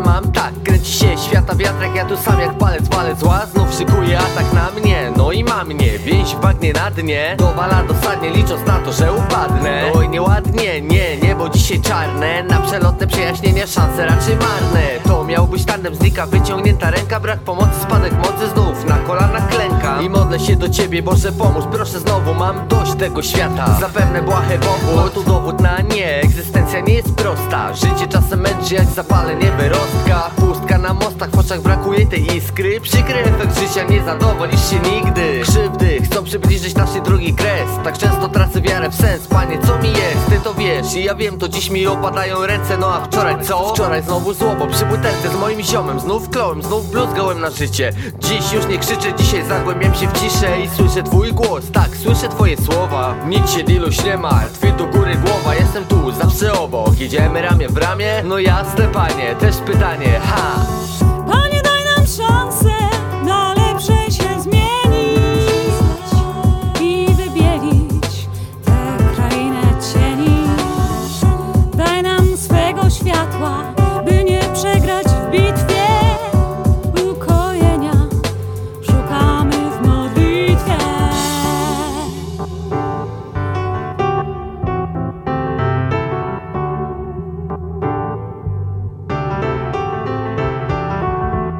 mam tak Kręci się świata wiatrak, ja tu sam jak palec walec zła Znów szykuje atak na mnie, no i ma mnie Więź bagnie na dnie, dowala dosadnie Licząc na to, że upadnę. Oj nieładnie, nie, niebo dzisiaj czarne. Na przelotne przejaśnienia szanse raczej marne. To miał być tandem, znika wyciągnięta ręka Brak pomocy, spadek mocy znów Na kolanach klękam. I modlę się do ciebie, Boże pomóż. Proszę znowu, mam dość tego świata. Zapewne błahe powód, tu dowód na nie Egzystencja nie jest prosta. Życie czasem męczy jak zapalenie wyrostka. Pustka na mostach, w oczach brakuje tej iskry. Przykry efekt życia, nie zadowolisz się nigdy. Krzywdy chcą przybliżyć naszej drugi kres. Tak często tracę wiarę w sens Panie, co mi jest? Ty to wiesz I ja wiem, to dziś mi opadają ręce. No a wczoraj co? Wczoraj znowu zło, bo przy butelce z moim ziomem. Znów klołem, znów bluzgałem na życie. Dziś już nie krzyczę, dzisiaj zagłębiam się w ciszę I słyszę twój głos, tak, słyszę twoje słowa. Nic się diluś nie martw, do góry głowa. Jestem tu, zawsze obok, idziemy ramię w ramię. No jasne panie, też pytanie, ha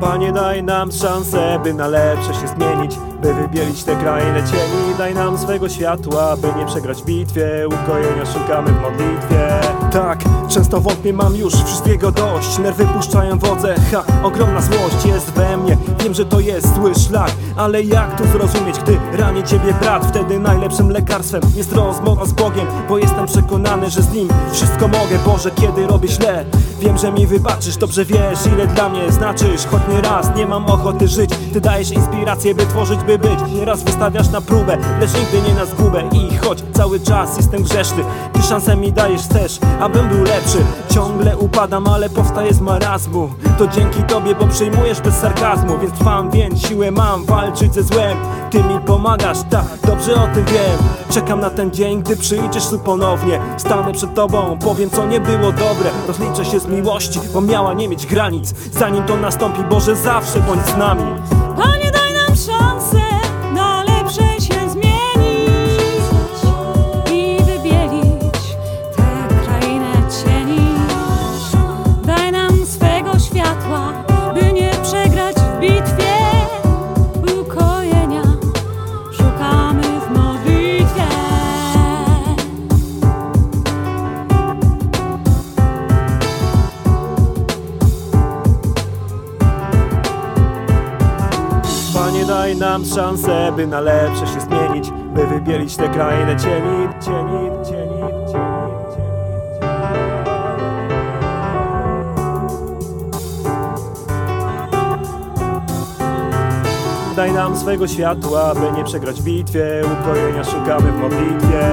Panie daj nam szansę, by na lepsze się zmienić By wybielić tę krainę cieni. Daj nam swego światła, by nie przegrać w bitwie. Ukojenia szukamy w modlitwie Tak, często wątpię, mam już wszystkiego dość. Nerwy puszczają wodze, ha, ogromna złość jest we mnie. Wiem, że to jest zły szlak, ale jak to zrozumieć, gdy ranię ciebie brat? Wtedy najlepszym lekarstwem jest rozmowa z Bogiem Bo jestem przekonany, że z Nim wszystko mogę. Boże, kiedy robię źle? Wiem, że mi wybaczysz, dobrze wiesz ile dla mnie znaczysz. Choć nie raz nie mam ochoty żyć Ty dajesz inspirację, by tworzyć, by być. Nieraz wystawiasz na próbę, lecz nigdy nie na zgubę. I choć cały czas jestem grzeszny Ty szansę mi dajesz też, abym był lepszy. Ciągle upadam, ale powstaję z marazmu To dzięki tobie, bo przyjmujesz bez sarkazmu. Więc trwam, więc siłę mam walczyć ze złem. Ty mi pomagasz, tak, dobrze o tym wiem. Czekam na ten dzień, gdy przyjdziesz tu ponownie. Stanę przed tobą, powiem co nie było dobre. Rozliczę się z miłości, bo miała nie mieć granic. Zanim to nastąpi, Boże zawsze bądź z nami. Panie, daj nam szansę Daj nam szansę, by na lepsze się zmienić By wybielić tę krainę cieni, cieni, cieni, cieni. Daj nam swego światła, by nie przegrać w bitwie Ukojenia szukamy w modlitwie